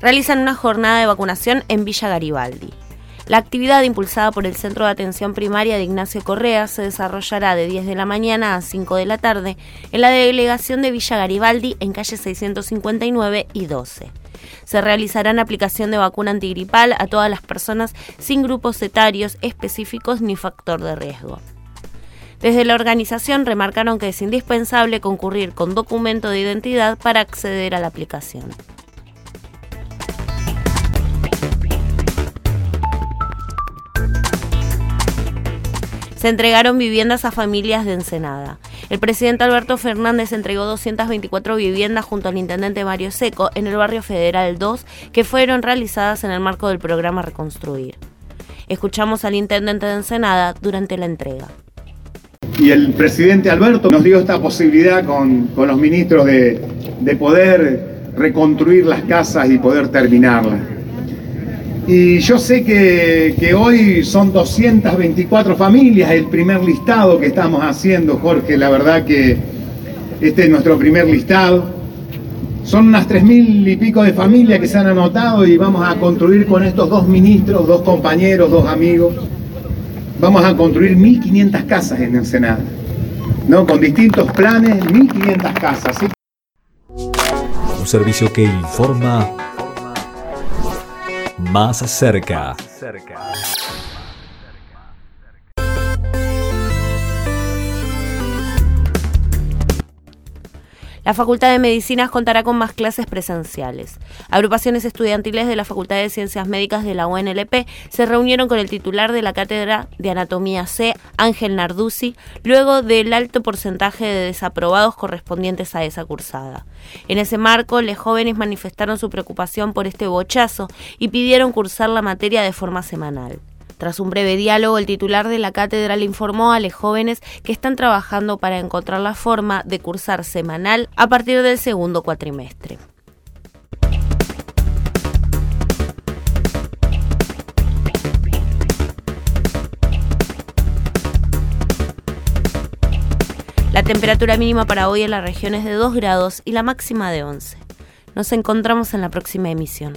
Realizan una jornada de vacunación en Villa Garibaldi. La actividad impulsada por el Centro de Atención Primaria de Ignacio Correa se desarrollará de 10 de la mañana a 5 de la tarde en la delegación de Villa Garibaldi en calle 659 y 12. Se realizará una aplicación de vacuna antigripal a todas las personas sin grupos etarios específicos ni factor de riesgo. Desde la organización remarcaron que es indispensable concurrir con documento de identidad para acceder a la aplicación. Se entregaron viviendas a familias de Ensenada. El presidente Alberto Fernández entregó 224 viviendas junto al intendente Mario Seco en el barrio Federal 2 que fueron realizadas en el marco del programa Reconstruir. Escuchamos al intendente de Ensenada durante la entrega. Y el presidente Alberto nos dio esta posibilidad con, los ministros de, de poder reconstruir las casas y poder terminarlas. Y yo sé que, hoy son 224 familias el primer listado que estamos haciendo, Jorge. La verdad que este es nuestro primer listado. Son unas tres mil y pico de familias que se han anotado y vamos a construir con estos dos ministros, dos compañeros, dos amigos. Vamos a construir 1.500 casas en Ensenada, ¿no? Con distintos planes, 1.500 casas. Un servicio que informa más cerca. La Facultad de Medicinas contará con más clases presenciales. Agrupaciones estudiantiles de la Facultad de Ciencias Médicas de la UNLP se reunieron con el titular de la Cátedra de Anatomía C, Ángel Narduzzi, luego del alto porcentaje de desaprobados correspondientes a esa cursada. En ese marco, los jóvenes manifestaron su preocupación por este bochazo y pidieron cursar la materia de forma semanal. Tras un breve diálogo, el titular de la cátedra le informó a los jóvenes que están trabajando para encontrar la forma de cursar semanal a partir del segundo cuatrimestre. La temperatura mínima para hoy en la región es de 2 grados y la máxima de 11. Nos encontramos en la próxima emisión.